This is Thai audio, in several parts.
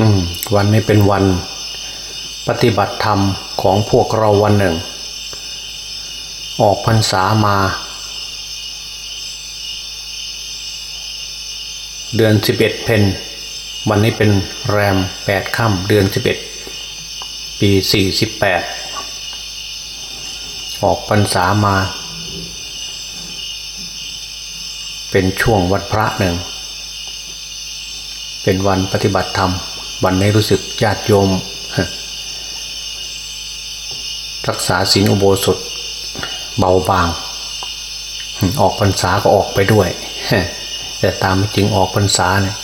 อืมวันนี้เป็นวันปฏิบัติธรรมของพวกเราวันหนึ่ง ออกพรรษามา เดือนสิบเอ็ดเพนวันนี้เป็นแรมแปดค่ำเดือนสิบเอ็ดปีสี่สิบแปดออกพรรษามา เป็นช่วงวันพระหนึ่ง เป็นวันปฏิบัติธรรม วันนี้รู้สึกญาติโยม รักษาศีลอุโบสถเบาบาง ออกพรรษาก็ออกไปด้วย แต่ตามจริงออกพรรษาเนี่ย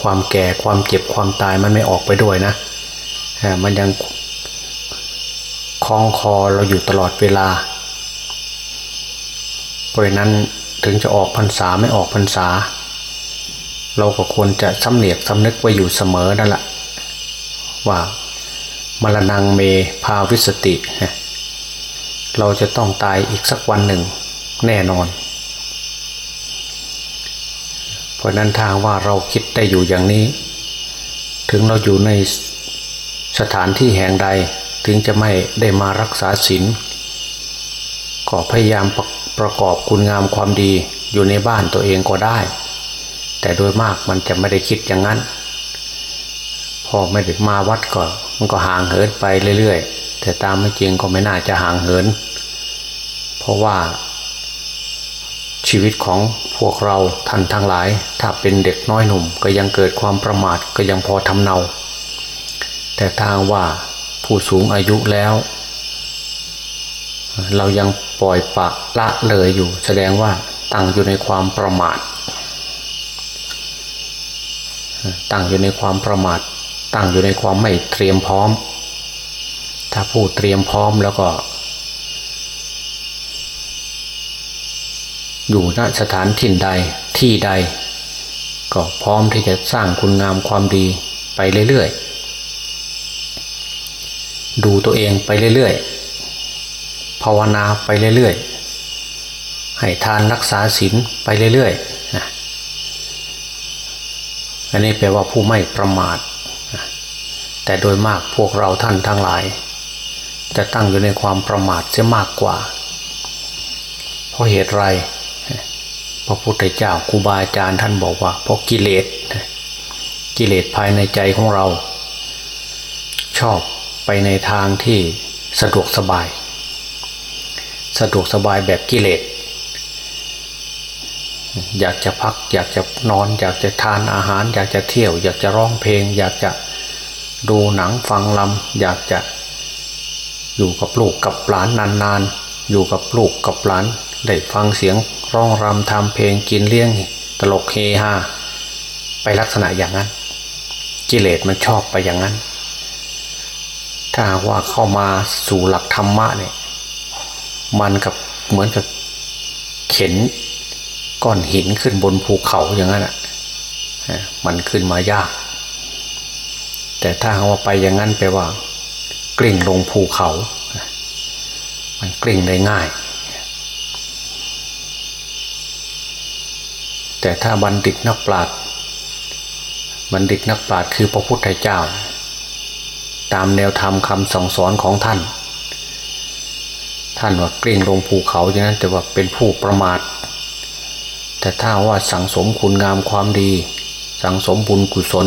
ความแก่ความเจ็บความตายมันไม่ออกไปด้วยนะมันยังคล้องคอเราอยู่ตลอดเวลา เพราะนั้นถึงจะออกพรรษาไม่ออกพรรษา เราก็ควรจะสำเนียกสำนึกไว้อยู่เสมอนั่นแหละว่ามรณงเมภาวิสติ เราจะต้องตายอีกสักวันหนึ่งแน่นอน เพราะนั้นทางว่าเราคิดได้อยู่อย่างนี้ ถึงเราอยู่ในสถานที่แห่งใดถึงจะไม่ได้มารักษาศีลก็พยายามประประกอบคุณงามความดีอยู่ในบ้านตัวเองก็ได้ แต่โดยมากมันจะไม่ได้คิดอย่างนั้น พอไม่ได้มาวัดก็มันก็ห่างเหินไปเรื่อยๆ แต่ตามไม่จริงก็ไม่น่าจะห่างเหิน เพราะว่า ชีวิตของพวกเราท่านทั้งหลาย ถ้าเป็นเด็กน้อยหนุ่มก็ยังเกิดความประมาทก็ยังพอทำเนา แต่ทางว่าผู้สูงอายุแล้ว เรายังปล่อยปะละเลยอยู่ แสดงว่าตั้งอยู่ในความประมาท ตั้งอยู่ในความประมาท ตั้งอยู่ในความไม่เตรียมพร้อม ถ้าผู้เตรียมพร้อมแล้วก็ อยู่ณสถานถิ่นใดที่ใด ก็พร้อมที่จะสร้างคุณงามความดีไปเรื่อยๆ ดูตัวเองไปเรื่อยๆ ภาวนาไปเรื่อยๆ ให้ทานรักษาศีลไปเรื่อยๆ อันนี้แปลว่าผู้ไม่ประมาท แต่โดยมากพวกเราท่านทั้งหลาย จะตั้งอยู่ในความประมาทจะมากกว่า เพราะเหตุไร พระพุทธเจ้าครูบาอาจารย์ท่านบอกว่า เพราะกิเลส กิเลสภายในใจของเรา ชอบไปในทางที่สะดวกสบาย สะดวกสบายแบบกิเลส อยากจะพัก อยากจะนอน อยากจะทานอาหาร อยากจะเที่ยว อยากจะร้องเพลง อยากจะดูหนังฟังลำอยากจะอยู่กับลูกกับหลานนานๆ อยู่กับลูกกับหลานได้ฟังเสียงร้องรำทำเพลงกินเลี้ยงตลกเฮฮาไปลักษณะอย่างนั้น กิเลสมันชอบไปอย่างนั้น ถ้าว่าเข้ามาสู่หลักธรรมะเนี่ยมันกับเหมือนกับเข็น ก้อนหินขึ้นบนภูเขาอย่างนั้นอะมันขึ้นมายาก แต่ถ้าว่าไปอย่างนั้นแปลว่า กลิ้งลงภูเขา มันกลิ้งได้ง่าย แต่ถ้าบัณฑิตนักปราชญ์บัณฑิตนักปราชญ์คือพระพุทธเจ้า ตามแนวธรรมคำสั่งสอนของท่าน ท่านว่ากลิ้งลงภูเขาอย่างนั้นแต่ว่าเป็นผู้ประมาท แต่ถ้าว่าสั่งสมคุณงามความดี สั่งสมบุญกุศล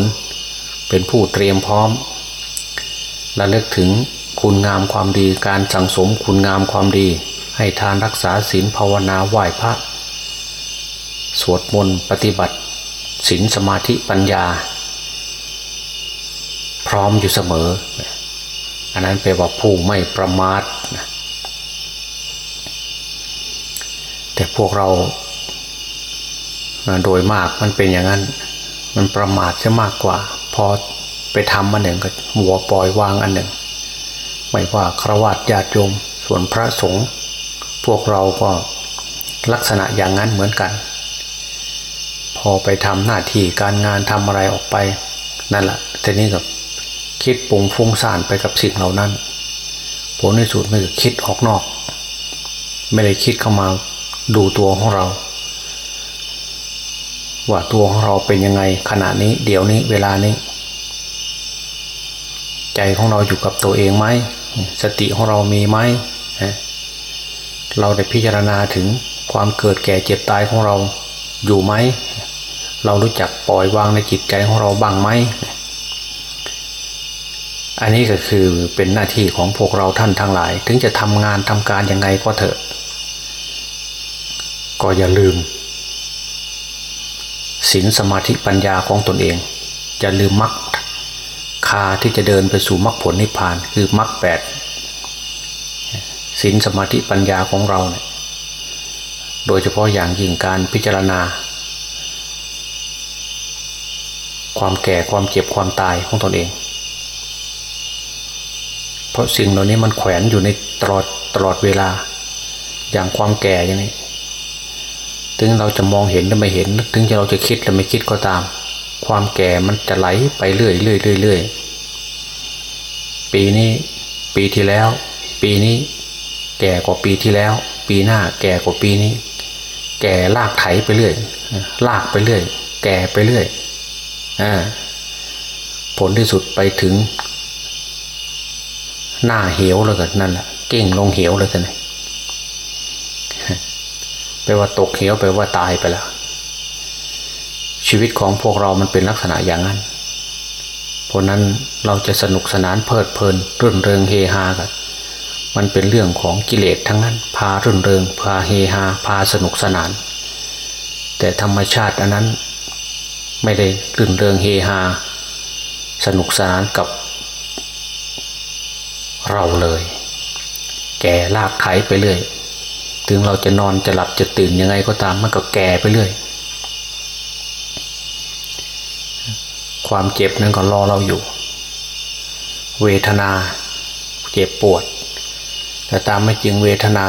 เป็นผู้เตรียมพร้อมระลึกถึงคุณงามความดีการสั่งสมคุณงามความดี ให้ทานรักษาศีลภาวนาไหว้พระ สวดมนต์ปฏิบัติศีลสมาธิปัญญา พร้อมอยู่เสมอ อันนั้นแปลว่าผู้ไม่ประมาทแต่พวกเรา โดยมากมันเป็นอย่างนั้น มันประมาทจะมากกว่า พอไปทำอันหนึ่งก็หัวปล่อยวางอันหนึ่ง ไม่ว่าครวญญาติโยมส่วนพระสงฆ์พวกเราก็ลักษณะอย่างนั้นเหมือนกัน พอไปทำหน้าที่การงานทำอะไรออกไปนั่นแหละทีนี้กับคิดปุงฟุ้งซ่านไปกับสิ่งเหล่านั้นผลในสุดไม่คือคิดออกนอก ไม่ได้คิดเข้ามาดูตัวของเรา ว่าตัวของเราเป็นยังไงขณะนี้ เดี๋ยวนี้เวลานี้ ใจของเราอยู่กับตัวเองไหมสติของเรามีไหมเราได้พิจารณาถึงความเกิดแก่เจ็บตายของเราอยู่ไหม เรารู้จักปล่อยวางในจิตใจของเราบ้างไหม อันนี้ก็คือเป็นหน้าที่ของพวกเราท่านทั้งหลาย ถึงจะทำงานทำการยังไงก็เถอะ ก็อย่าลืม ศีลสมาธิปัญญาของตนเองอย่าลืมมรรคคาที่จะเดินไปสู่มรรคผลนิพพานคือมรรคแปดศีลสมาธิปัญญาของเราเนี่ยโดยเฉพาะอย่างยิ่งการพิจารณา ความแก่ความเจ็บความตายของตนเอง เพราะสิ่งเหล่านี้มันแขวนอยู่ในตลอดตลอดเวลา อย่างความแก่อย่างนี้ ถึงเราจะมองเห็นหรือไม่เห็น ถึงจะเราจะคิดหรือไม่คิดก็ตาม ความแก่มันจะไหลไปเรื่อยเรื่อยเรื่อยปีนี้ ปีที่แล้ว ปีนี้ แก่กว่าปีที่แล้ว ปีหน้าแก่กว่าปีนี้ แก่ลากไถไปเรื่อยลากไปเรื่อย แก่ไปเรื่อยอผลที่สุดไปถึง หน้าเหวแล้วกันนั่นแหละเก่งลงเหวเลยกัน ไปว่าตกเหวไปว่าตายไปแล้ว ชีวิตของพวกเรามันเป็นลักษณะอย่างนั้นเพราะนั้นเราจะสนุกสนานเพลิดเพลินรื่นเริงเฮฮากันมันเป็นเรื่องของกิเลสทั้งนั้น พารื่นเริง พาเฮฮาพาสนุกสนาน แต่ธรรมชาติอันนั้น ไม่ได้รื่นเริงเฮฮาสนุกสนานกับ เราเลย แก่ลากไถไปเรื่อย ถึงเราจะนอนจะหลับจะตื่นยังไงก็ตามมันก็แก่ไปเรื่อย ความเจ็บนั้นก็รอเราอยู่ เวทนาเจ็บปวด แต่ตามไม่จริงเวทนา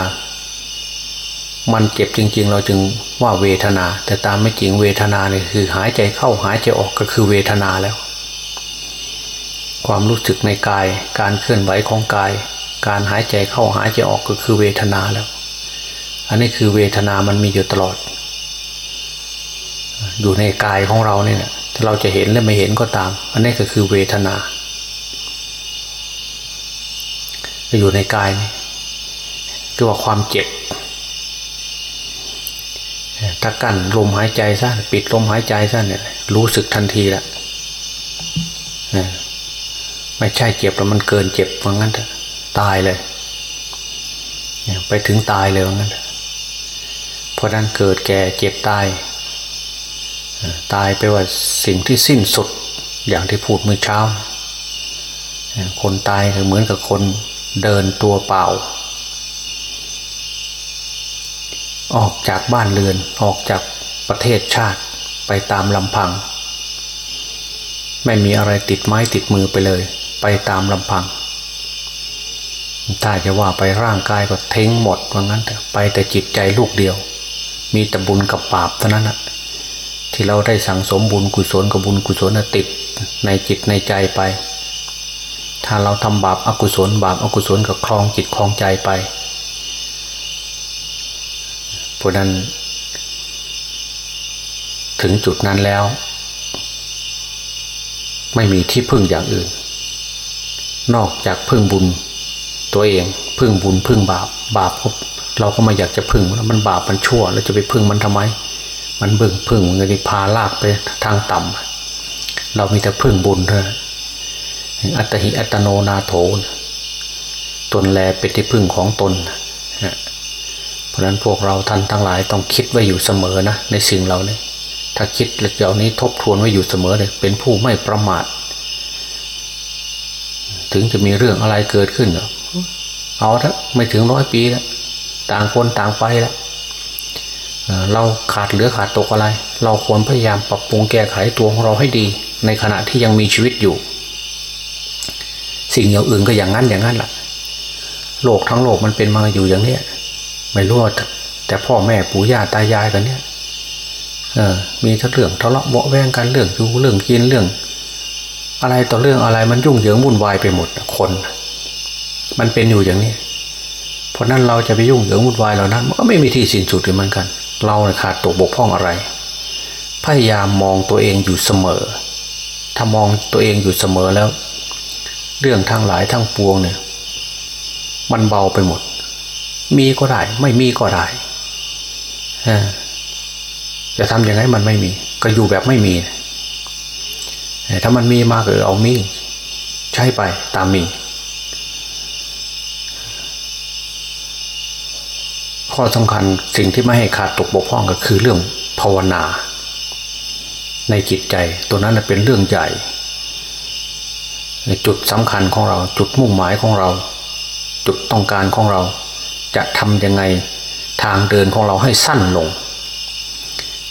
มันเจ็บจริง ๆ เราจึงว่าเวทนา แต่ตามไม่จริงเวทนาเนี่ยคือหายใจเข้าหายใจออกก็คือเวทนาแล้ว ความรู้สึกในกาย การเคลื่อนไหวของกาย การหายใจเข้าหายใจออกก็คือเวทนาแล้ว อันนี้คือเวทนามันมีอยู่ตลอด อยู่ในกายของเราเนี่ยถ้าเราจะเห็นหรือไม่เห็นก็ตาม อันนี้ก็คือเวทนาอยู่ในกายนี่คือว่าความเจ็บถ้ากั้นลมหายใจซะปิดลมหายใจซะเนี่ยรู้สึกทันทีละไม่ใช่เจ็บแล้วมันเกินเจ็บว่างั้นตายเลย ไปถึงตายเลยว่างั้น เพราะนั้นเกิดแก่เจ็บตาย ตายไปว่าสิ่งที่สิ้นสุดอย่างที่พูดเมื่อเช้า คนตายก็เหมือนกับคนเดินตัวเปล่า ออกจากบ้านเรือนออกจากประเทศชาติไปตามลำพัง ไม่มีอะไรติดไม้ติดมือไปเลย ไปตามลำพังถ้าจะว่าไปร่างกายก็เท้งหมดว่างั้นแต่ไปแต่จิตใจลูกเดียว มีแต่บุญกับบาปเท่านั้นนะที่เราได้สั่งสมบุญกุศลกับบุญกุศลติดในจิตในใจไป ถ้าเราทำบาปอากุศล บาปอากุศลกับคลองจิตคลองใจไปเพราะนั้น ถึงจุดนั้นแล้ว ไม่มีที่พึ่งอย่างอื่น นอกจากพึ่งบุญตัวเอง พึ่งบุญพึ่งบาปบาป เราก็ไม่อยากจะพึ่งมันบาปมันชั่วเราจะไปพึ่งมันทำไม มันเบิ่งพึ่งมันจะพาลากไปทางต่ำเรามีแต่พึ่งบุญเท่านั้นอัตหิอัตโนนาโถตนแลเป็นที่พึ่งของตนเพราะนั้นพวกเราท่านทั้งหลายต้องคิดไว้อยู่เสมอนะในสิ่งเราเนี่ยถ้าคิดเหล่านี้ทบทวนไว้อยู่เสมอเลยเป็นผู้ไม่ประมาท ถึงจะมีเรื่องอะไรเกิดขึ้น เอาถ้าไม่ถึงร้อยปีแล้ว ต่างคนต่างไปแล้วเราขาดเหลือขาดตกอะไร เราควรพยายามปรับปรุงแก้ไขตัวของเราให้ดี ในขณะที่ยังมีชีวิตอยู่ สิ่งอย่างอื่นก็อย่างนั้นอย่างนั้นแหละโลกทั้งโลกมันเป็นมาอยู่อย่างนี้ไม่รู้แต่พ่อแม่ปู่ย่าตายายกันเนี่ยเออมีทั้งเรื่องทะเลาะเบาแวงกันเรื่องยูเรื่องกินเรื่อง อะไรต่อเรื่องอะไรมันยุ่งเหยิงวุ่นวายไปหมดคน มันเป็นอยู่อย่างนี้ เพราะนั้นเราจะไปยุ่งเหยิงวุ่นวายเหล่านั้นมันก็ไม่มีที่สิ้นสุดเหมือนกัน เราขาดตกบกพร่องอะไร พยายามมองตัวเองอยู่เสมอ ถ้ามองตัวเองอยู่เสมอแล้ว เรื่องทั้งหลายทั้งปวงเนี่ย มันเบาไปหมด มีก็ได้ ไม่มีก็ได้จะทำยังไงมันไม่มี ก็อยู่แบบไม่มี ถ้ามันมีมาก็เอามี ใช้ไปตามมี ข้อสำคัญสิ่งที่ไม่ให้ขาดตกบกพร่องก็คือเรื่องภาวนา ในจิตใจตัวนั้นเป็นเรื่องใหญ่จุดสำคัญของเราจุดมุ่งหมายของเรา จุดต้องการของเรา จะทำยังไงทางเดินของเราให้สั้นลง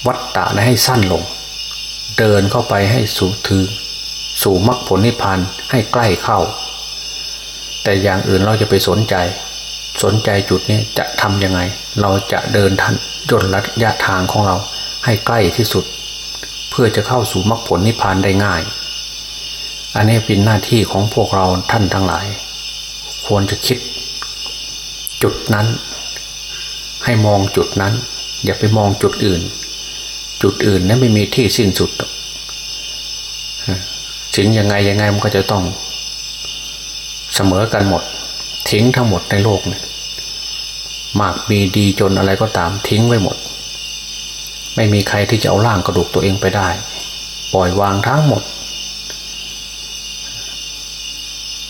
วัดตะให้สั้นลง เดินเข้าไปให้สู่ถือสู่มรรคผลนิพพานให้ใกล้เข้า แต่อย่างอื่นเราจะไปสนใจ สนใจจุดนี้จะทำยังไง เราจะเดินทันจนระยะทางของเราให้ใกล้ที่สุด เพื่อจะเข้าสู่มรรคผลนิพพานได้ง่าย อันนี้เป็นหน้าที่ของพวกเราท่านทั้งหลาย ควรจะคิด จุดนั้น ให้มองจุดนั้น อย่าไปมองจุดอื่น จุดอื่นนั้นไม่มีที่สิ้นสุดสิ่งยังไงยังไงมันก็จะต้อง เสมอกันหมด ทิ้งทั้งหมดในโลกเนี่ยมากมีดีจนอะไรก็ตามทิ้งไว้หมด ไม่มีใครที่จะเอาร่างกระดูกตัวเองไปได้ ปล่อยวางทั้งหมด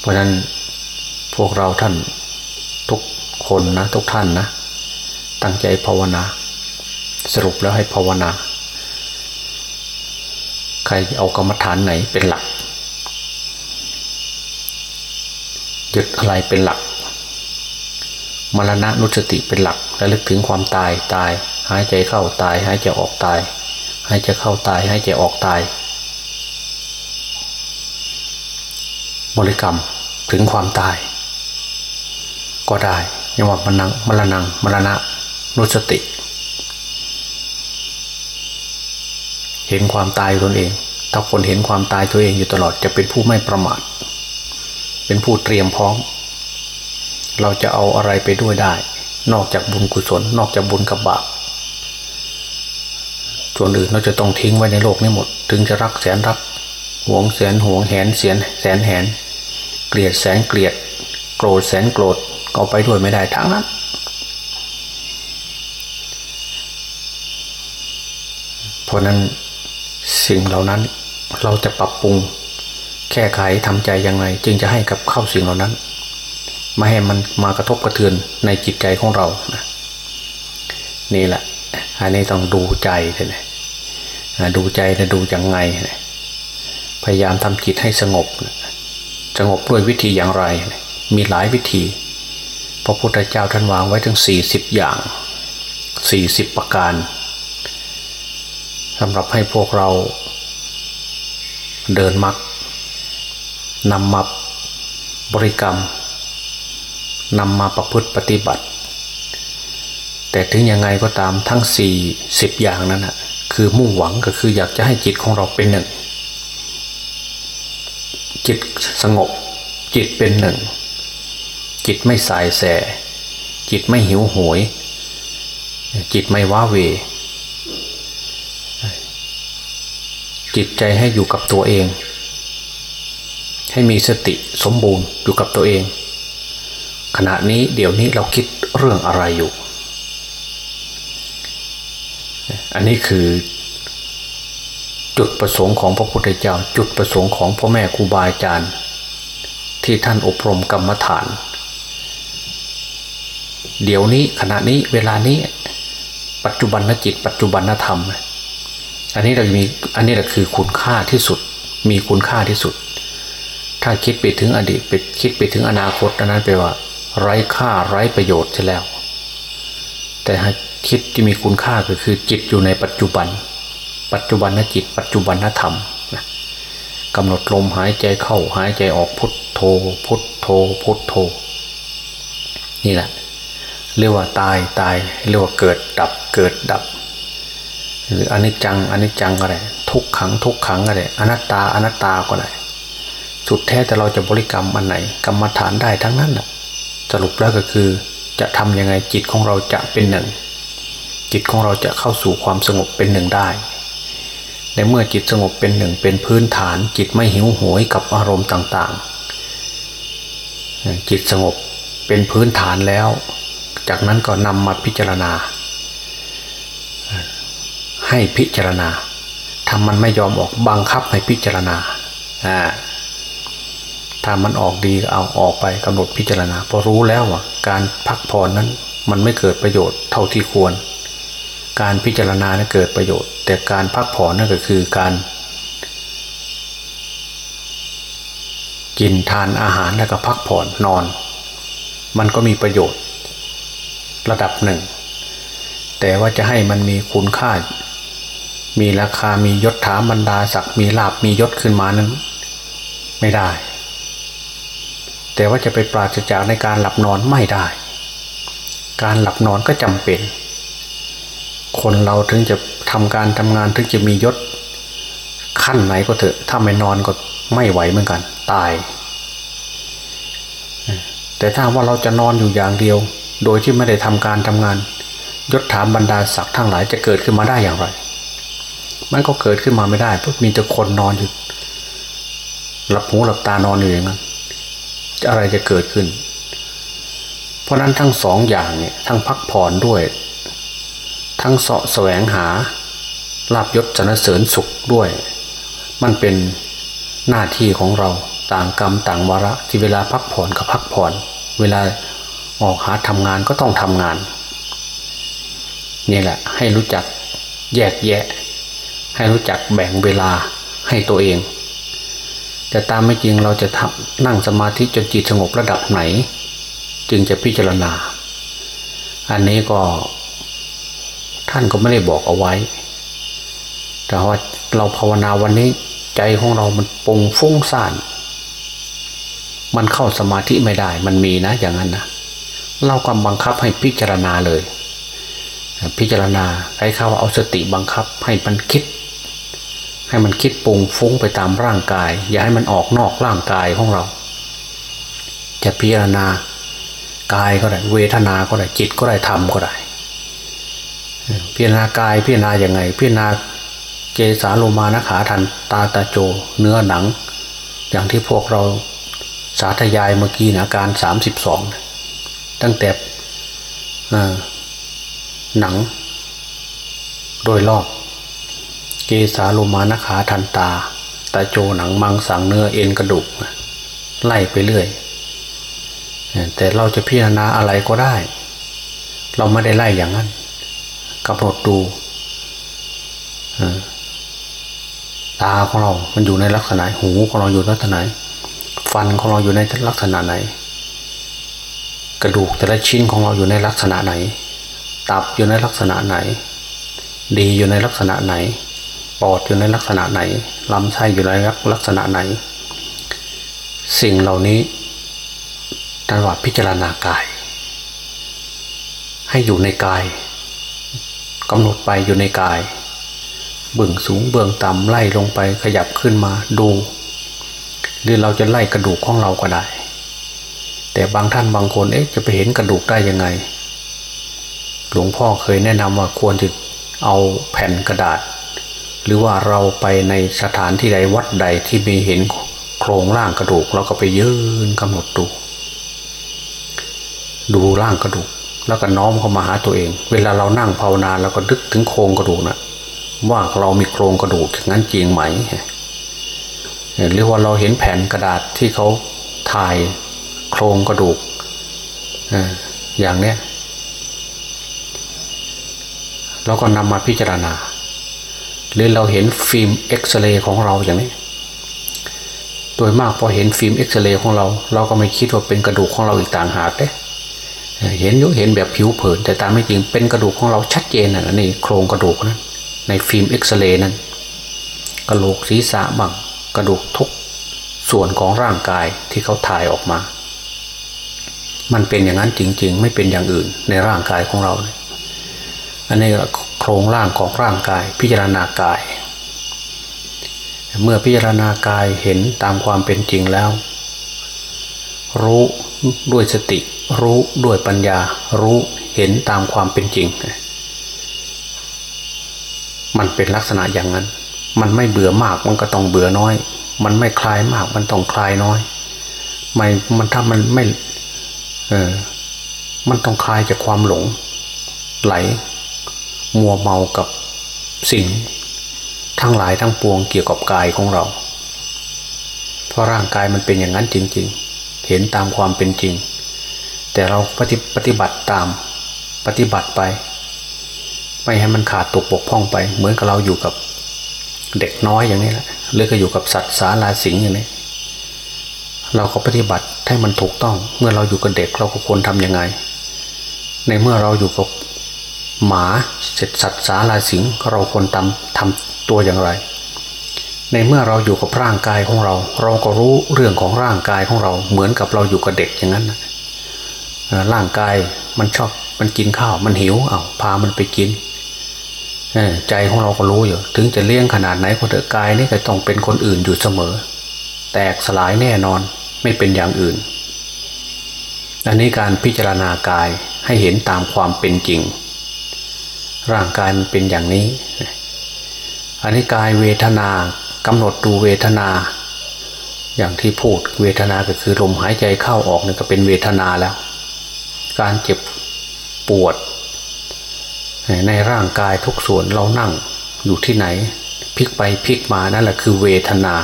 เพราะนั้นพวกเราท่านทุกคนนะทุกท่านนะ ตั้งใจภาวนา สรุปแล้วให้ภาวนา ใครเอากรรมฐานไหนเป็นหลัก ยึดอะไรเป็นหลัก มรณะนุสติเป็นหลักและลึกถึงความตายตาย หายใจเข้าตาย หายใจออกตาย หายใจเข้าตาย หายใจออกตาย บริกรรมถึงความตาย ก็ได้ยังว่ามรณงมรณงมรณะนุสติ เห็นความตายตนเอง ถ้าคนเห็นความตายตัวเองอยู่ตลอดจะเป็นผู้ไม่ประมาท เป็นผู้เตรียมพร้อม เราจะเอาอะไรไปด้วยได้ นอกจากบุญกุศล นอกจากบุญกับบาปส่วนอื่นเราจะต้องทิ้งไว้ในโลกนี้หมด ถึงจะรักแสนรักหวงแสนหวงแหนเสียนแสนแหน เกลียดแสนเกลียด โกรธแสนโกรธก็ไปด้วยไม่ได้ทั้งนั้นเพราะนั้นสิ่งเหล่านั้นเราจะปรับปรุง แก้ไขทำใจยังไง จึงจะให้กับเข้าสิ่งเหล่านั้นไม่ให้มันมากระทบกระเทือนในจิตใจของเรานะนี่แหละ อันนี้ต้องดูใจเลยดูใจนะดูยังไง พยายามทำจิตให้สงบ สงบด้วยวิธีอย่างไร มีหลายวิธี พระพุทธเจ้าท่านวางไว้ถึงสี่สิบอย่างสี่สิบประการสำหรับให้พวกเราเดินมัก นำมาบริกรรมนำมาประพฤติปฏิบัติ แต่ถึงยังไงก็ตามทั้งสี่สิบอย่างนั้นนะคือมุ่งหวังก็คืออยากจะให้จิตของเราเป็นหนึ่ง จิตสงบ จิตเป็นหนึ่ง จิตไม่สายแส จิตไม่หิวโหยจิตไม่ว้าเว จิตใจให้อยู่กับตัวเอง ให้มีสติสมบูรณ์อยู่กับตัวเอง ขณะนี้เดี๋ยวนี้เราคิดเรื่องอะไรอยู่ อันนี้คือจุดประสงค์ของพระพุทธเจ้า จุดประสงค์ของพ่อแม่ครูบาอาจารย์ ที่ท่านอบรมกรรมฐาน เดี๋ยวนี้ขณะนี้เวลานี้ปัจจุบันนจิต ปัจจุบันนธรรม อันนี้เรามีอันนี้แหละคือคุณค่าที่สุด มีคุณค่าที่สุด ถ้าคิดไปถึงอดีตไปคิดไปถึงอนาคตนั้นแปลว่า ไร้ค่าไร้ประโยชน์ใช่แล้ว แต่หากคิดที่มีคุณค่าก็คือจิตอยู่ในปัจจุบัน ปัจจุบันนจิต ปัจจุบันนธรรมกำหนดลมหายใจเข้าหายใจออกพุทโธพุทโธพุทโธ นี่แหละเรียกว่าตายตายเรียกว่าเกิดดับเกิดดับ หรืออนิจจังอนิจจังก็ได้ทุกขังทุกขังก็ได้อนัตตาอนัตตาก็ได้ สุดแท้แต่เราจะบริกรรมอันไหน กรรมฐานได้ทั้งนั้นแหะสรุปแล้วก็คือจะทำยังไงจิตของเราจะเป็นหนึ่ง จิตของเราจะเข้าสู่ความสงบเป็นหนึ่งได้ ในเมื่อจิตสงบเป็นหนึ่งเป็นพื้นฐาน จิตไม่หิวโหยกับอารมณ์ต่างจิตสงบเป็นพื้นฐานแล้ว จากนั้นก็นำมาพิจารณา ให้พิจารณาทำมันไม่ยอมออกบังคับให้พิจารณาอ่า ถ้ามันออกดีก็เอาออกไปกำหนดพิจารณาพอรู้แล้วว่าการพักผ่อนนั้นมันไม่เกิดประโยชน์เท่าที่ควร การพิจารณานั้นเกิดประโยชน์ แต่การพักผ่อนนั่นก็คือการ กินทานอาหารแล้วก็พักผ่อนนอน มันก็มีประโยชน์ ระดับหนึ่ง แต่ว่าจะให้มันมีคุณค่า มีราคามียศถาบรรดาศักดิ์มีลาบมียศขึ้นมานั้น ไม่ได้ แต่ว่าจะไปปราศจากในการหลับนอนไม่ได้ การหลับนอนก็จำเป็น คนเราถึงจะทำการทำงานถึงจะมียศขั้นไหนก็เถอะ ถ้าไม่นอนก็ไม่ไหวเหมือนกัน ตาย แต่ถ้าว่าเราจะนอนอยู่อย่างเดียว โดยที่ไม่ได้ทำการทำงาน ยศถามบรรดาศักดิ์ทั้งหลายจะเกิดขึ้นมาได้อย่างไร มันก็เกิดขึ้นมาไม่ได้เพราะมีแต่คนนอนอยู่หลับหูหลับตานอนอยู่อย่างนั้น อะไรจะเกิดขึ้น เพราะนั้นทั้งสองอย่างเนี่ยทั้งพักผ่อนด้วย ทั้งเสาะแสวงหาลาบยศสนเสริญสุขด้วย มันเป็นหน้าที่ของเราต่างกรรมต่างวาระที่เวลาพักผ่อนก็พักผ่อน เวลาออกหาทำงานก็ต้องทำงานนี่แหละ ให้รู้จักแยกแยะ ให้รู้จักแบ่งเวลาให้ตัวเอง แต่ตามไม่จริงเราจะทำนั่งสมาธิจนจิตสงบระดับไหน จึงจะพิจารณา อันนี้ก็ท่านก็ไม่ได้บอกเอาไว้ แต่ว่าเราภาวนาวันนี้ใจของเรามันปงฟุ้งซ่านมันเข้าสมาธิไม่ได้ มันมีนะอย่างนั้นนะเราก็บังคับให้พิจารณาเลย พิจารณาใครเข้าเอาสติบังคับให้มันคิด ให้มันคิดปรุงฟุ้งไปตามร่างกาย อย่าให้มันออกนอกร่างกายของเรา จะพิจารณากายก็ได้ เวทนา ก็ได้จิตก็ได้ธรรมก็ได้พิจารณากายพิจารณาอย่างไง พิจารณาเกสาโลมานขาทันตาตาโจ เนื้อหนัง อย่างที่พวกเราสาธยายเมื่อกี้นะการสามสิบสองตั้งแต่หนัง โดยรอบ เกสาโลมานขาทันตาตาโจหนังมังสังเนื้อเอ็นกระดูกไล่ไปเรื่อย แต่เราจะพิจารณาอะไรก็ได้ เราไม่ได้ไล่อย่างนั้นกำหนดดูตาของเรา มันอยู่ในลักษณะหูของเราอยู่ลักษณะไหน ฟันของเราอยู่ในลักษณะไหน กระดูกแต่ละชิ้นของเราอยู่ในลักษณะไหน ตับอยู่ในลักษณะไหน ดีอยู่ในลักษณะไหน ปอดอยู่ในลักษณะไหนลำไส้อยู่ในลักษณะไหน สิ่งเหล่านี้ท่านว่าพิจารณากาย ให้อยู่ในกายกำหนดไปอยู่ในกาย เบื้องสูงเบื้องต่ำไล่ลงไปขยับขึ้นมาดูหรือเราจะไล่กระดูกของเราก็ได้ แต่บางท่านบางคนเอ๊ะจะไปเห็นกระดูกได้ยังไง หลวงพ่อเคยแนะนำว่าควรจะเอาแผ่นกระดาษ หรือว่าเราไปในสถานที่ใดวัดใดที่มีเห็นโครงร่างกระดูก เราก็ไปยืนกำหนดดู ดูร่างกระดูก แล้วก็น้อมเข้ามาหาตัวเอง เวลาเรานั่งภาวนาเราก็ดึกถึงโครงกระดูกนะว่าเรามีโครงกระดูกอย่างนั้นจริงไหมหรือว่าเราเห็นแผ่นกระดาษที่เขาถ่ายโครงกระดูกอย่างเนี้ยเราก็นำมาพิจารณา หรือเราเห็นฟิล์มเอ็กซเรย์ของเราอย่างนี้ โดยมากพอเห็นฟิล์มเอ็กซเรย์ของเรา เราก็ไม่คิดว่าเป็นกระดูกของเราอีกต่างหากเด้เห็นยุเห็นแบบผิวเผิน แต่ตามไม่จริงเป็นกระดูกของเราชัดเจนนะนี่โครงกระดูกนะในฟิล์มเอ็กซเรย์นั้นกระโหลกศีรษะบ้างกระดูกทุกส่วนของร่างกายที่เขาถ่ายออกมา มันเป็นอย่างนั้นจริง ๆ ไม่เป็นอย่างอื่นในร่างกายของเรา อันนี้โครงร่างของร่างกาย พิจารณากาย เมื่อพิจารณากายเห็นตามความเป็นจริงแล้ว รู้ด้วยสติ รู้ด้วยปัญญา รู้เห็นตามความเป็นจริง มันเป็นลักษณะอย่างนั้น มันไม่เบื่อมากมันก็ต้องเบื่อน้อย มันไม่คลายมากมันต้องคลายน้อยไม่มันถ้ามันไม่เออมันต้องคลายจากความหลงไหล มัวเมากับสิ่ง ทั้งหลายทั้งปวงเกี่ยวกับกายของเรา เพราะร่างกายมันเป็นอย่างนั้นจริง ๆ เห็นตามความเป็นจริง แต่เราปฏิปฏิบัติตามปฏิบัติไป ไม่ให้มันขาดตกบกพร่องไป เหมือนกับเราอยู่กับเด็กน้อยอย่างนี้แหละหรือก็อยู่กับสัตว์สาราสิงอย่างนี้เราก็ปฏิบัติให้มันถูกต้อง เมื่อเราอยู่กับเด็กเราก็ควรทำยังไง ในเมื่อเราอยู่กับ หมาเสร็จสัตว์สาราสิงเราควรทำทำตัวอย่างไร ในเมื่อเราอยู่กับร่างกายของเรา เราก็รู้เรื่องของร่างกายของเรา เหมือนกับเราอยู่กับเด็กอย่างนั้นร่างกายมันชอบมันกินข้าวมันหิวเอาพามันไปกินใจของเราก็รู้อยู่ ถึงจะเลี้ยงขนาดไหนก็เถอะกายนี่ก็ต้องเป็นคนอื่นอยู่เสมอ แตกสลายแน่นอนไม่เป็นอย่างอื่น อันนี้การพิจารณากายให้เห็นตามความเป็นจริง ร่างกายมันเป็นอย่างนี้ อันนี้กายเวทนากำหนดดูเวทนา อย่างที่พูดเวทนาก็คือลมหายใจเข้าออกนี่ก็เป็นเวทนาแล้ว การเจ็บปวด ในร่างกายทุกส่วนเรานั่งอยู่ที่ไหนพลิกไปพลิกมานั่นแหละคือเวทนา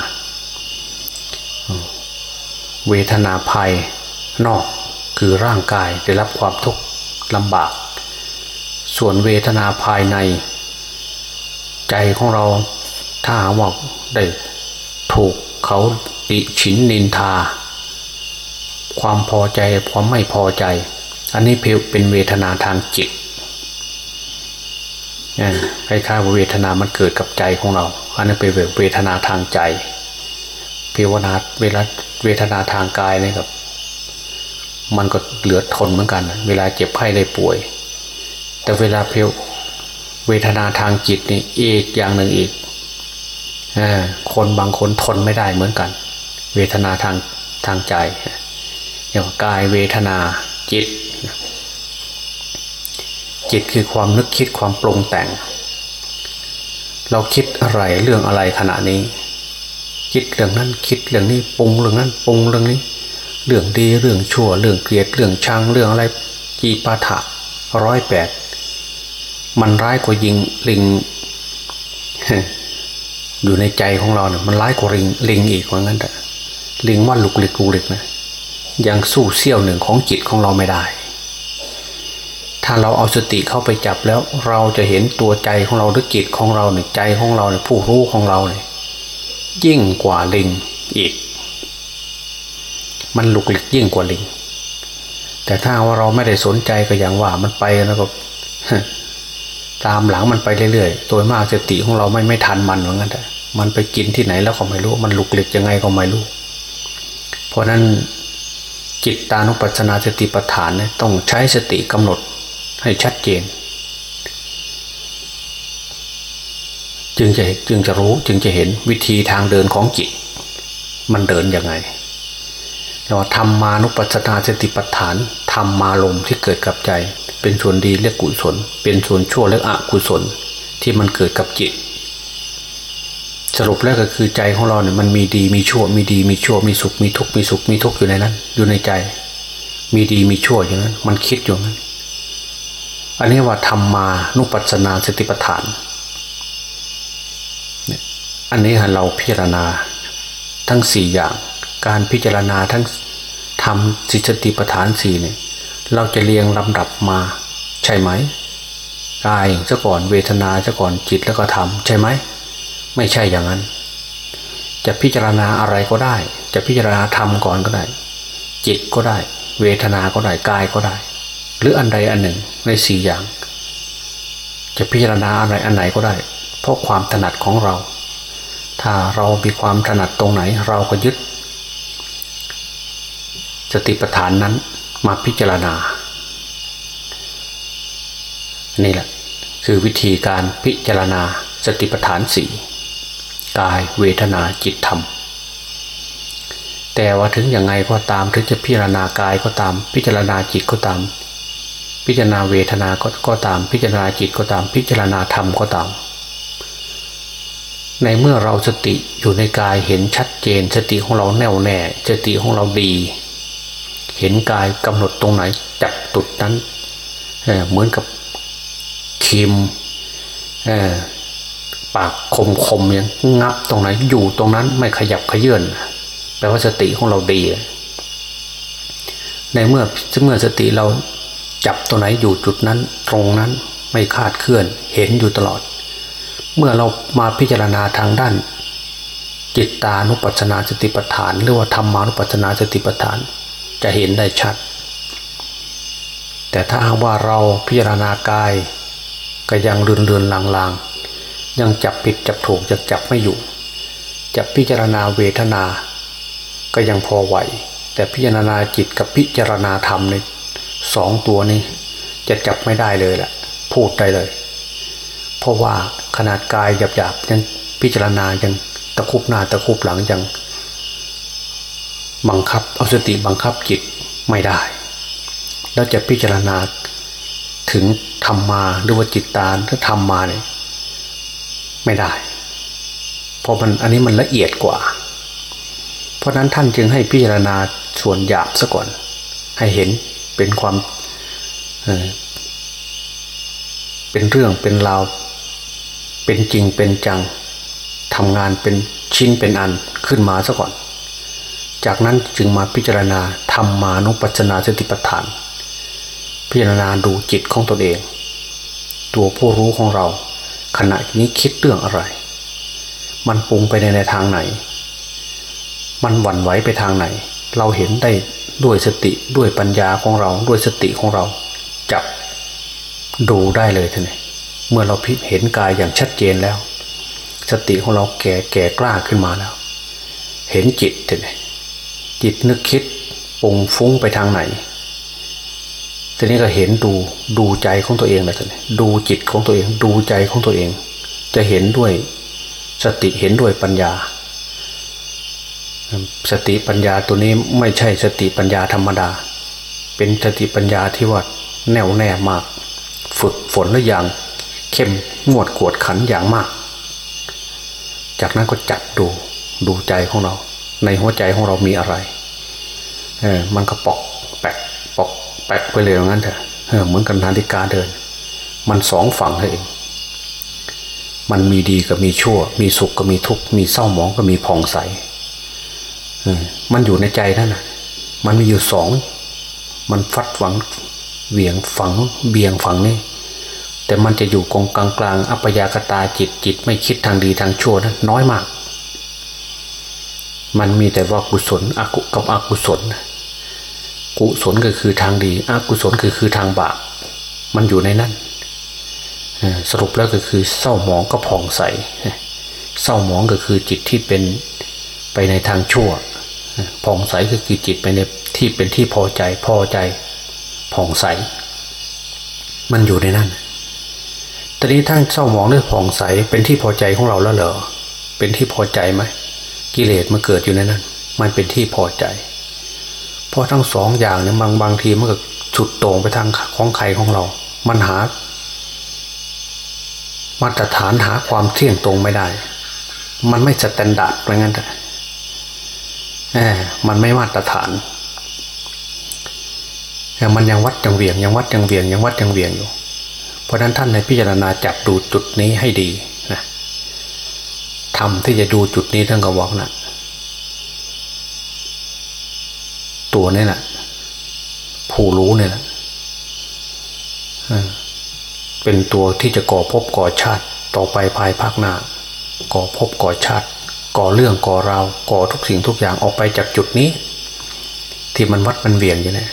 เวทนาภายนอกคือร่างกายได้รับความทุกข์ลำบาก ส่วนเวทนาภายใน ใจของเราถ้าหาว่าได้ถูกเขาติฉินนินทา ความพอใจความไม่พอใจ อันนี้เพียเป็นเวทนาทางจิตคล้ายๆว่าเวทนามันเกิดกับใจของเรา อันนี้เป็นเวทนาทางใจเวนาเวลาเวทนาทางกายนี่กับ มันก็เหลือทนเหมือนกัน เวลาเจ็บไข้ได้ป่วย แต่เวลาเพลเวทนาทางจิตนี่อีกอย่างหนึ่งอีกคนบางคนทนไม่ได้เหมือนกัน เวทนาทางทางใจอย่างกายเวทนาจิต จิตคือความนึกคิดความปรุงแต่ง เราคิดอะไรเรื่องอะไรขณะนี้ คิดเรื่องนั้นคิดเรื่องนี้ปรุงเรื่องนั้นปรุงเรื่องนี้ เรื่องดีเรื่องชั่ว เรื่องเกลียดเรื่องชังเรื่องอะไรจีปาถะร้อยแปด มันร้ายกว่ายิงลิงอยู่ในใจของเราเนี่ยมันร้ายกว่าลิงลิงอีกว่างั้นแต่ลิงว่าลุกลิกลุกลิกนะยังสู้เสี้ยวหนึ่งของจิตของเราไม่ได้ ถ้าเราเอาสติเข้าไปจับแล้วเราจะเห็นตัวใจของเราหรือจิตของเราเนี่ยใจของเราเนี่ยผู้รู้ของเราเนี่ยยิ่งกว่าลิงอีก มันลุกลิกยิ่งกว่าลิง แต่ถ้าว่าเราไม่ได้สนใจก็อย่างว่ามันไปแล้วก็ ตามหลังมันไปเรื่อยๆ ตัวมากสติของเราไม่ไม่ทันมันเหมือนกันแต่มันไปกินที่ไหนแล้วก็ไม่รู้ มันลุกลิกยังไงก็ไม่รู้ เพราะนั้นจิตตานุปัสสนาสติปัฏฐานเนี่ยต้องใช้สติกำหนดให้ชัดเจน จึงจะจึงจะรู้จึงจะเห็นวิธีทางเดินของจิต มันเดินยังไงเราทำมานุปัสนาสติปัฏฐานทำมาลมที่เกิดกับใจ เป็นส่วนดีเรียกกุศล เป็นส่วนชั่วเรียกอกุศลที่มันเกิดกับจิต สรุปแล้วก็คือใจของเราเนี่ยมันมีดีมีชั่ว มีดีมีชั่วมีสุขมีทุกข์มีสุขมีทุกข์อยู่ในนั้น อยู่ในใจ มีดีมีชั่วอย่างนั้นมันคิดอยู่นั้นอันนี้ว่าธรรมานุปัสสนาสติปัฏฐานอันนี้เราพิจารณาทั้งสี่อย่าง การพิจารณาทั้งทำสิสติปัฏฐานสี่เนี่ย เราจะเรียงลำดับมา ใช่ไหมกายซะก่อนเวทนาซะก่อนจิตแล้วก็ธรรมใช่ไหมไม่ใช่อย่างนั้น จะพิจารณาอะไรก็ได้ จะพิจารณาธรรมก่อนก็ได้ จิตก็ได้ เวทนาก็ได้กายก็ได้ หรืออันใดอันหนึ่งในสี่อย่าง จะพิจารณาอะไรอันไหนก็ได้ เพราะความถนัดของเรา ถ้าเรามีความถนัดตรงไหนเราก็ยึดสติปัฏฐานนั้น มาพิจารณา นี่แหละ คือวิธีการพิจารณาสติปัฏฐานสี่กายเวทนาจิตธรรม แต่ว่าถึงย่างไงก็ตามถึงจะพิจารณากายก็ตาม พิจารณาจิตก็ตาม พิจารณาเวทนาก็ก็ตาม พิจารณาจิตก็ตาม พิจารณาธรรมก็ตาม ในเมื่อเราสติอยู่ในกายเห็นชัดเจน สติของเราแน่วแน่ สติของเราดี เห็นกายกำหนดตรงไหนจับตุดนั้นเเหมือนกับคีมปากคมคมยังงับตรงไหนอยู่ตรงนั้นไม่ขยับขยื่นแปลว่าสติของเราดี ในเมื่อเมื่อสติเราจับตัวไหนอยู่จุดนั้นตรงนั้นไม่คาดเคลื่อนเห็นอยู่ตลอด เมื่อเรามาพิจารณาทางด้าน จิตตานุปัสสนาสติปัฏฐาน หรือว่าธรรมานุปัสสนาสติปัฏฐาน จะเห็นได้ชัด แต่ถ้าหากว่าเราพิจารณากาย ก็ยังเรือนเรือนลางลางยังจับผิดจับถูกจะจับไม่อยู่ จะพิจารณาเวทนา ก็ยังพอไหว แต่พิจารณาจิตกับพิจารณาธรรมในสองตัวนี้จะจับไม่ได้เลยแหละพูดได้เลย เพราะว่าขนาดกายหยาบๆยังพิจารณายังตะคุบหน้าตะคุบหลังยัง บังคับเอาสติบังคับจิตไม่ได้ แล้วจะพิจารณาถึงธรรมมาหรือว่าจิตตาถ้าธรรมมาเนี่ยไม่ได้ เพราะมันอันนี้มันละเอียดกว่า เพราะนั้นท่านจึงให้พิจารณาส่วนหยาบซะก่อน ให้เห็นเป็นความเเป็นเรื่องเป็นราว เป็นจริงเป็นจังทำงานเป็นชิ้นเป็นอันขึ้นมาซะก่อน จากนั้นจึงมาพิจารณาธรรมานุปัจนาสติปัฏฐาน พิจารณาดูจิตของตนเอง ตัวผู้รู้ของเรา ขณะนี้คิดเรื่องอะไร มันปรุงไปในทางไหน มันหวั่นไหวไปทางไหน เราเห็นได้ด้วยสติด้วยปัญญาของเราด้วยสติของเรา จับดูได้เลยท่านเมื่อเราพิเห็นกายอย่างชัดเจนแล้ว สติของเราแก่แก่กล้าขึ้นมาแล้ว เห็นจิตท่าน จิตนึกคิดปรุงฟุ้งไปทางไหนทีนี้ก็เห็นดูดูใจของตัวเองนะท่านดูจิตของตัวเองดูใจของตัวเอง จะเห็นด้วยสติเห็นด้วยปัญญา สติปัญญาตัวนี้ไม่ใช่สติปัญญาธรรมดา เป็นสติปัญญาที่ว่าแน่วแน่มาก ฝึกฝนและอย่าง เข้มงวดกวดขันอย่างมาก จากนั้นก็จัดดูดูใจของเรา ในหัวใจของเรามีอะไร เออ มันก็ปอกแปกปอกแปกไปเลยอย่างนั้นเถอะเหมือนกันนาฬิกาเดิน มันสองฝั่งเอง มันมีดีกับมีชั่ว มีสุขก็มีทุกข์ มีเศร้าหมองก็มีผ่องใสมันอยู่ในใจนั่นนะมันมีอยู่สอง มันฟัดหวังเวี่ยงฝังเบี่ยงฝังนี่แต่มันจะอยู่กองกลางกลางอัปยากตาจิตจิตไม่คิดทางดีทางชั่วนั้นน้อยมาก มันมีแต่ว่ากุศลอกุกับอกุศล กุศลก็คือทางดี อกุศลคือคือทางบาปมันอยู่ในนั้นสรุปแล้วก็คือเศร้าหมองก็ผ่องใสเศร้าหมองก็คือจิตที่เป็นไปในทางชั่วผ่องใสก็คือจิตไปในที่เป็นที่พอใจพอใจผ่องใส มันอยู่ในนั้นตอนนี้ท่านเศร้าหมองเรื่อผ่องใสเป็นที่พอใจของเราแล้วเหรอเป็นที่พอใจไหม กิเลสมันเกิดอยู่ในนั้น มันเป็นที่พอใจ เพราะทั้งสองอย่างเนี่ยบางบางทีมันก็สุดต่งไปทางของใครของเรา มันหา มาตรฐานหาความเที่ยงตรงไม่ได้ มันไม่ standard อะไรงั้นแต่แหมมันไม่มาตรฐานแต่มันยังวัดยังเวียงยังวัดยังเวียงยังวัดยังเวียงอยู่ เพราะนั้นท่านในพิจารณาจับดูจุดนี้ให้ดีนะ ทำที่จะดูจุดนี้ท่านก็บอกนะตัวนี่แหละผู้รู้เนี่ยแหละเป็นตัวที่จะก่อภพก่อชาติ ต่อไปภายภาคหน้าก่อภพก่อชาติ ก่อเรื่องก่อราวก่อทุกสิ่งทุกอย่างออกไปจากจุดนี้ ที่มันวัดมันเวียงอยู่เนี่ย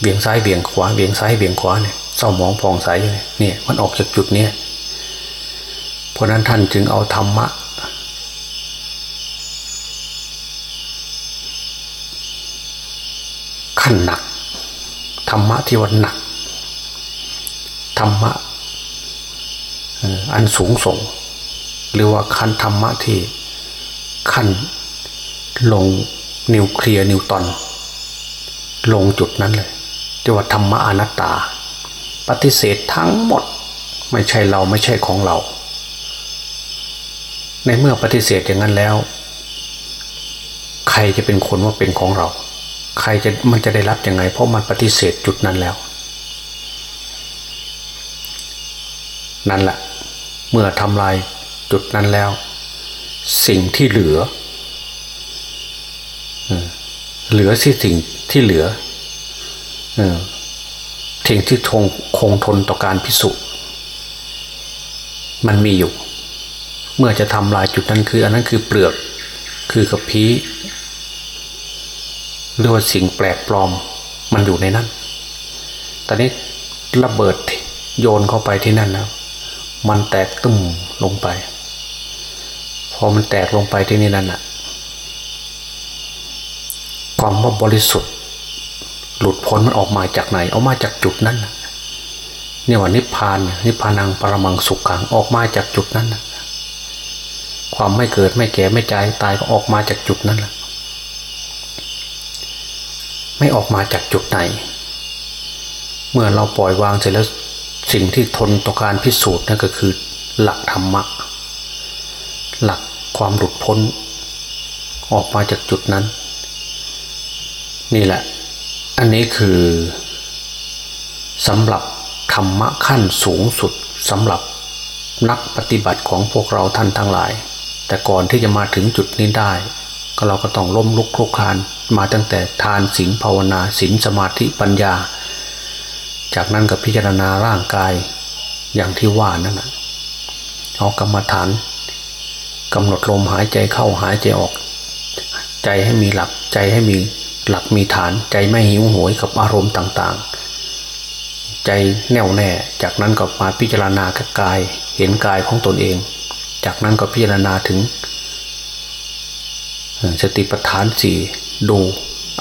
เวียงซ้ายเวียงขวาเวียงซ้ายเวียงขวาเนี่ยเศร้ามองพองใสอยู่เนี่ยมันออกจากจุดเนี้ย เพราะนั้นท่านจึงเอาธรรมะ ขั้นหนัก ธรรมะที่ว่าหนัก ธรรมะอันสูงส่ง หรือว่าขั้นธรรมะที่ขั้นลงนิวเคลียร์นิวตอน ลงจุดนั้นเลยที่ว่าธรรมะอนัตตา ปฏิเสธทั้งหมด ไม่ใช่เราไม่ใช่ของเรา ในเมื่อปฏิเสธอย่างนั้นแล้ว ใครจะเป็นคนว่าเป็นของเรา ใครจะมันจะได้รับยังไง เพราะมันปฏิเสธจุดนั้นแล้ว นั่นแหละเมื่อทำลายจุดนั้นแล้ว สิ่งที่เหลือเหลือที่สิ่งที่เหลือสิ่งที่ทงคงทนต่อการพิสูจน์มันมีอยู่ เมื่อจะทำลายจุดนั้นคือ อันนั้นคือเปลือกคือกระพี้หรือว่าสิ่งแปลกปลอมมันอยู่ในนั้น ตอนนี้ระเบิดโยนเข้าไปที่นั่นแล้ว มันแตกตึ้มลงไป พอมันแตกลงไปที่นี่นั่นน่ะความว่าบริสุทธิ์ หลุดพ้นมันออกมาจากไหน ออกมาจากจุดนั้นเนี่ยว่านิพพานนิพพานังปรมังสุขขังออกมาจากจุดนั้น ความไม่เกิดไม่แก่ไม่ใจตายก็ออกมาจากจุดนั้นแหละไม่ออกมาจากจุดไหน เมื่อเราปล่อยวางเสร็จแล้วสิ่งที่ทนต่อการพิสูจน์นั่นก็คือหลักธรรมะ หลักความหลุดพ้น ออกมาจากจุดนั้น นี่แหละ อันนี้คือสำหรับธรรมะขั้นสูงสุดสำหรับนักปฏิบัติของพวกเราท่านทั้งหลาย แต่ก่อนที่จะมาถึงจุดนี้ได้ ก็เราก็ต้องล้มลุกคลุกคลานมาตั้งแต่ทานศีลภาวนาศีลสมาธิปัญญา จากนั้นก็พิจารณาร่างกายอย่างที่ว่านั่นนะเอากรรมฐานกำหนดลมหายใจเข้าหายใจออก ใจให้มีหลักใจให้มีหลักมีฐานใจไม่หิวโหยกับอารมณ์ต่างๆ ใจแน่วแน่จากนั้นก็มาพิจารณากาย เห็นกายของตนเอง จากนั้นก็พิจารณาถึงสติปัฏฐานสี่ดู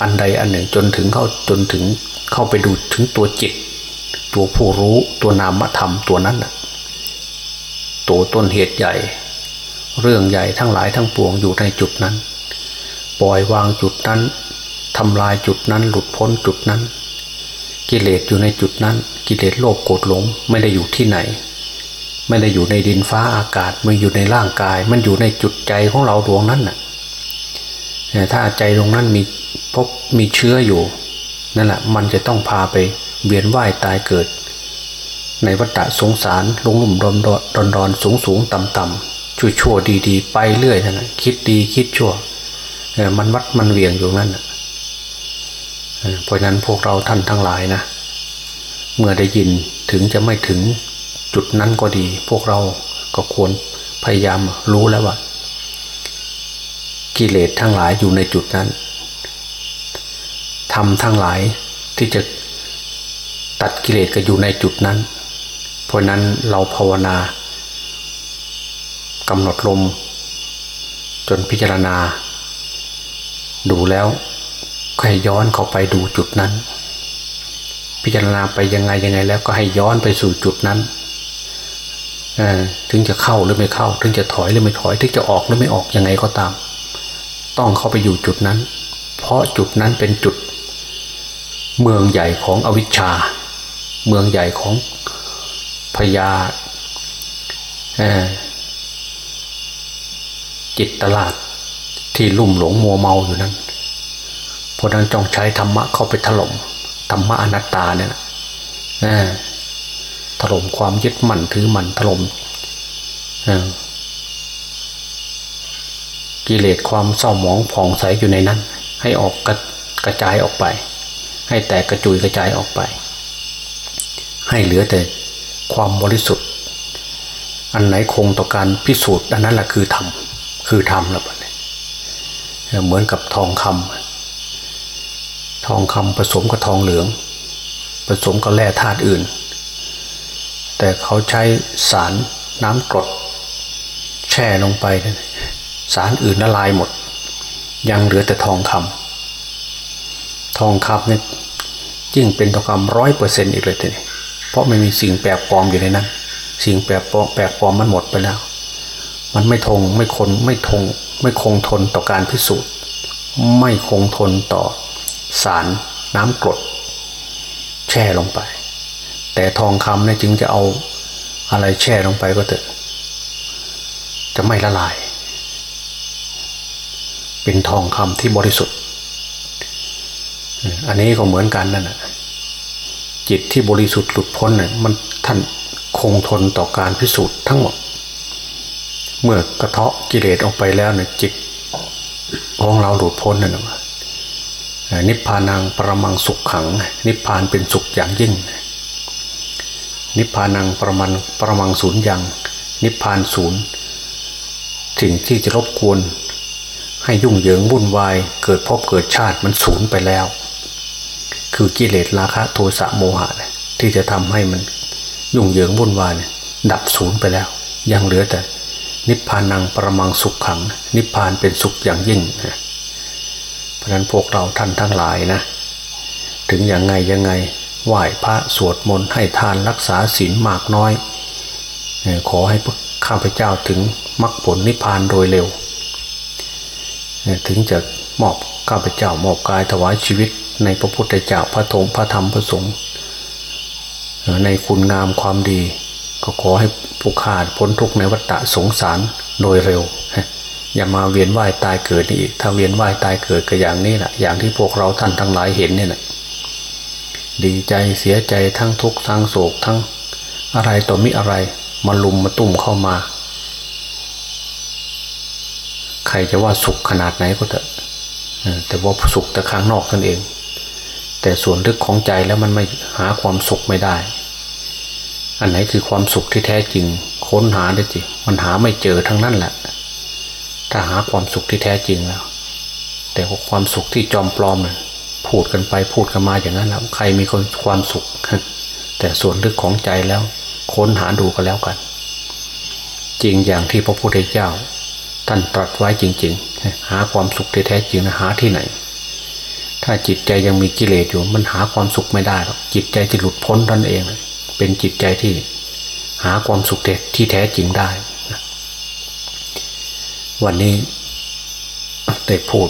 อันใดอันหนึ่งจนถึงเข้าจนถึงเข้าไปดูถึงตัวจิต ตัวผู้รู้ตัวนามธรรมตัวนั้นตัวต้นเหตุใหญ่ เรื่องใหญ่ทั้งหลายทั้งปวงอยู่ในจุดนั้น ปล่อยวางจุดนั้นทำลายจุดนั้นหลุดพ้นจุดนั้น กิเลสอยู่ในจุดนั้น กิเลสโลภโกรธหลงไม่ได้อยู่ที่ไหน ไม่ได้อยู่ในดินฟ้าอากาศไม่อยู่ในร่างกาย มันอยู่ในจุดใจของเราดวงนั้นน่ะถ้าใจตรงนั้นมีพบมีเชื้ออยู่นั่นแหละมันจะต้องพาไปเวียนว่ายตายเกิด ในวัฏสงสารลงหลุ่มรอนรอนรอนสูงสูงต่ำต่ำชั่วชั่วดีดีไปเรื่อยนั่นแหะคิดดีคิดชั่วมันวัดมันเวียงอยู่นั่นเพราะนั้นพวกเราท่านทั้งหลายนะ เมื่อได้ยินถึงจะไม่ถึง จุดนั้นก็ดี พวกเราก็ควรพยายามรู้แล้วว่า กิเลสทั้งหลายอยู่ในจุดนั้นทำทั้งหลายที่จะตัดกิเลสก็อยู่ในจุดนั้น เพราะนั้นเราภาวนากำหนดลม จนพิจารณา ดูแล้วก็ให้ย้อนเข้าไปดูจุดนั้น พิจารณาไปยังไงยังไงแล้วก็ให้ย้อนไปสู่จุดนั้น ถึงจะเข้าหรือไม่เข้า ถึงจะถอยหรือไม่ถอย ถึงจะออกหรือไม่ออกยังไงก็ตาม ต้องเข้าไปอยู่จุดนั้น เพราะจุดนั้นเป็นจุด เมืองใหญ่ของอวิชชา เมืองใหญ่ของพยาจิตตลาดที่ลุ่มหลงมัวเมาอยู่นั้นเพราะนั้นจองใช้ธรรมะเข้าไปถล่มธรรมะอนัตตาเนี่ยนะ ถล่มความยึดมั่นถือมั่นถล่มกิเลสความเศร้าหมองผ่องใสอยู่ในนั้น ให้ออกกระกระจายออกไป ให้แตกกระจุยกระจายออกไป ให้เหลือแต่ความบริสุทธิ์ อันไหนคงต่อการพิสูจน์อันนั้นแหละคือธรรมคือธรรมแล้วเนี่ยเหมือนกับทองคำทองคำผสมกับทองเหลือง ผสมกับแร่ธาตุอื่น แต่เขาใช้สารน้ำกรด แช่ลงไป สารอื่นละลายหมด ยังเหลือแต่ทองคำทองคำเนี่ยยิ่งเป็นทองคำร้อยเปอร์เซ็นต์อีกเลยทีนี้เพราะไม่มีสิ่งแปลกปลอมอยู่ในนั้น สิ่งแปลกปลอมแปลกปลอมมันหมดไปแล้ว มันไม่ทงไม่คนไม่ทงไม่คงทนต่อการพิสูจน์ ไม่คงทนต่อสารน้ำกรด แช่ลงไป แต่ทองคำเนี่ยจึงจะเอาอะไรแช่ลงไปก็เถอะ จะไม่ละลาย เป็นทองคำที่บริสุทธิ์ อันนี้ก็เหมือนกันนั่นแหะจิตที่บริสุทธิ์หลุดพ้นเนี่ยมันท่านคงทนต่อการพิสูจน์ทั้งหมด เมื่อกระเทาะกิเลสออกไปแล้วเนี่ยจิตของเราหลุดพ้นนั่นแหละนิพพานังประมังสุขขัง นิพพานเป็นสุขอย่างยิ่งน นิพพานังประมันประมังศูนย์ยังนิพพานศูนย์สิ่งที่จะรบกวน ให้ยุ่งเหยิงวุ่นวาย เกิดพบเกิดชาติมันศูนย์ไปแล้ว คือกิเลสราคะโทสะโมหะที่จะทำให้มันยุ่งเหยิงวุ่นวายดับศูนย์ไปแล้ว ยังเหลือแต่ นิพพานังประมังสุขขัง นิพพานเป็นสุขอย่างยิ่งเพราะนั้นพวกเราท่านทั้งหลายนะ ถึงอย่างไงยังไง ไหว้พระสวดมนต์ให้ทานรักษาศีลมากน้อย ขอให้ข้าพเจ้าถึงมรรคผลนิพพานโดยเร็ว ถึงจะมอบข้าพเจ้ามอบกายถวายชีวิตในพระพุทธเจ้าพระธงพระธรรมพระสงฆ์ในคุณงามความดี ก็ขอให้ผู้ขาดพ้นทุกข์ในวัฏสงสารโดยเร็ว อย่ามาเวียนว่ายตายเกิดนี่อีก ถ้าเวียนว่ายตายเกิดก็อย่างนี้แหละอย่างที่พวกเราท่านทั้งหลายเห็นเนี่ยแหละ ดีใจเสียใจทั้งทุกข์ทั้งโศกทั้งอะไรต่อมิอะไรมาลุมมาตุ่มเข้ามา ใครจะว่าสุขขนาดไหนก็เถอะแต่ว่าสุขแต่ข้างนอกนั่นเอง แต่ส่วนลึกของใจแล้วมันไม่หาความสุขไม่ได้ อันไหนคือความสุขที่แท้จริง ค้นหาได้จิมันหาไม่เจอทั้งนั้นแหละ ถ้าหาความสุขที่แท้จริงแล้ว แต่ความสุขที่จอมปลอมเนี่ย พูดกันไปพูดกันมาอย่างนั้นแล้วใครมีคนความสุข แต่ส่วนลึกของใจแล้วค้นหาดูกันแล้วกัน จริงอย่างที่พระพุทธเจ้า ท่านตรัสไว้จริง ๆ หาความสุขที่แท้จริงนะหาที่ไหน ถ้าจิตใจยังมีกิเลสอยู่มันหาความสุขไม่ได้หรอกจิตใจที่หลุดพ้นนั่นเอง เป็นจิตใจที่หาความสุขที่แท้จริงได้ วันนี้ได้พูด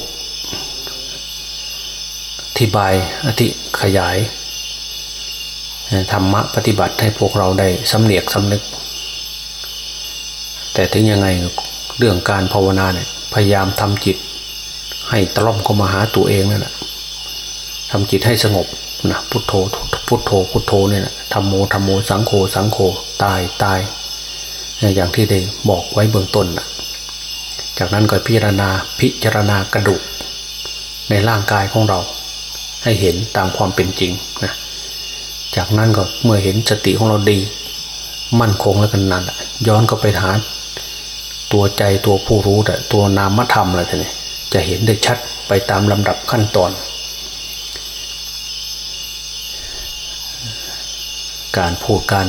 ธิบายอธิขยายธรรมะปฏิบัติให้พวกเราได้สำเนียกสำนึก แต่ถึงยังไงเรื่องการภาวนาเนี่ยพยายามทำจิต ให้ตล่อมเข้ามาหาตัวเองนั่นแหละทำจิตให้สงบนะพุทโธพุทโธพุทโธเนี่ยนะธรรมโมธรรมโมสังโฆสังโฆตายตาย อย่างที่ได้บอกไว้เบื้องต้นนะจากนั้นก็พิจารณาพิจารณากระดูก ในร่างกายของเรา ให้เห็นตามความเป็นจริงนะจากนั้นก็เมื่อเห็นสติของเราดี มั่นคงแล้วกันนั่นย้อนก็ไปหา ตัวใจตัวผู้รู้แต่ตัวนามธรรมอะไรท่านี่จะเห็นได้ชัดไปตามลำดับขั้นตอน การพูดการ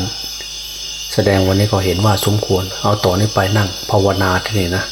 แสดงวันนี้ก็เห็นว่าสมควร เอาต่อนนี้ไปนั่งภาวนาที่นี่นะ